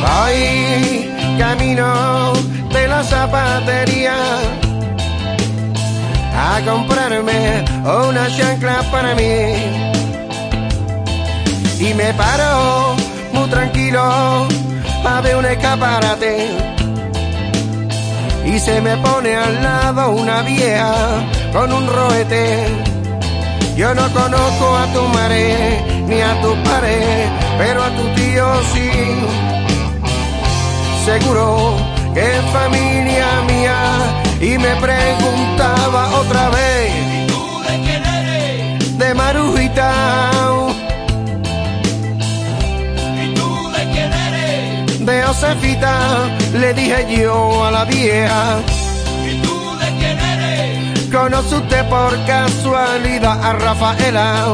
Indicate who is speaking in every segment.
Speaker 1: Voy camino de la zapatería a comprarme una chancla para mí. Y me paro muy tranquilo a ver un escaparate. Y se me pone al lado una vieja con un roete. Yo no conozco a tu madre ni a tu padre, pero a tu tío sí. Seguro que es familia mía y me preguntaba otra vez
Speaker 2: ¿Y tú de quién eres?
Speaker 1: de Marujita,
Speaker 2: ¿Y tú de quién eres?
Speaker 1: de Josefita, le dije yo a la vieja.
Speaker 2: ¿Y tú de quién eres?
Speaker 1: ¿Conoce usted por casualidad a Rafaela?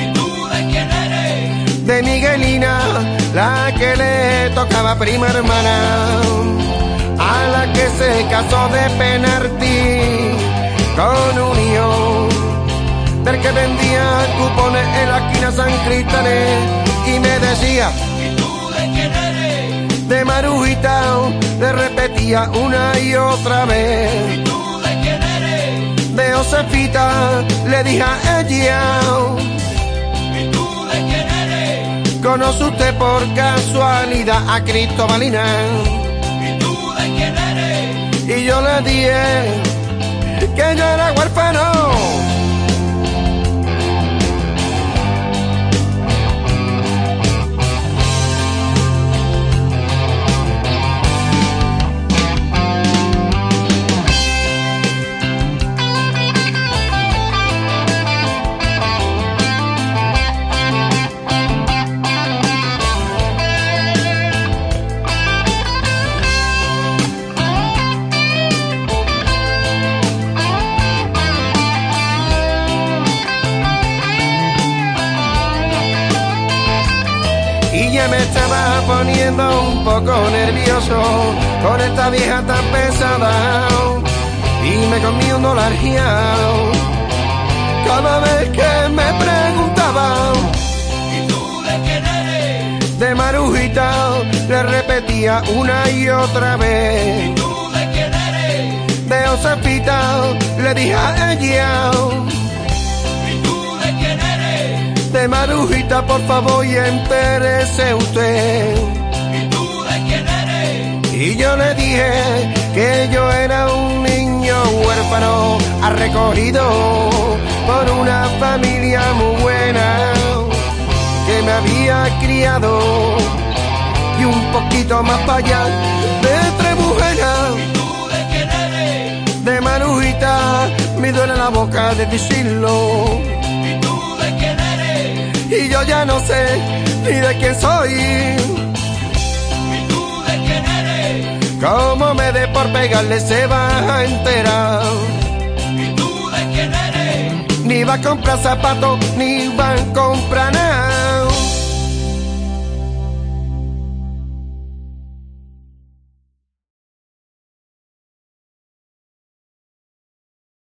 Speaker 2: ¿Y tú de quién eres?
Speaker 1: De Miguelina, la que le tocaba prima hermana, a la que se casó de penalti con un hijo, del que vendía cupones en la esquina San Cristóbal y me decía,
Speaker 2: ¿Y tú de quién eres?
Speaker 1: de Marujita, le repetía una y otra vez.
Speaker 2: ¿Y tú de quién eres?
Speaker 1: de Josefita, le dije a ella, conoce usted por casualidad a Cristobalina.
Speaker 2: ¿Y tú de quién eres?
Speaker 1: Y yo le dije que yo era huérfano. Me estaba poniendo un poco nervioso con esta vieja tan pesada. Y me comí un dólar. Cada vez que me preguntaba
Speaker 2: ¿Y tú de quién eres?
Speaker 1: de Marujita, le repetía una y otra vez.
Speaker 2: ¿Y tú de quién eres?
Speaker 1: De Josefita, le dije a ella.
Speaker 2: De
Speaker 1: Marujita, por favor, y entérese usted.
Speaker 2: ¿Y tú de quién eres?
Speaker 1: Y yo le dije que yo era un niño huérfano, recogido por una familia muy buena que me había criado y un poquito más para allá de Trebujena,
Speaker 2: ¿Y tú de quién eres?
Speaker 1: de Marujita, me duele la boca de decirlo. Y yo ya no sé ni de quién soy.
Speaker 2: ¿Y tú de quién eres?
Speaker 1: Como me dé por pegarle se va a enterar.
Speaker 2: ¿Y tú de quién eres?
Speaker 1: Ni va a comprar zapatos, ni va a comprar nada.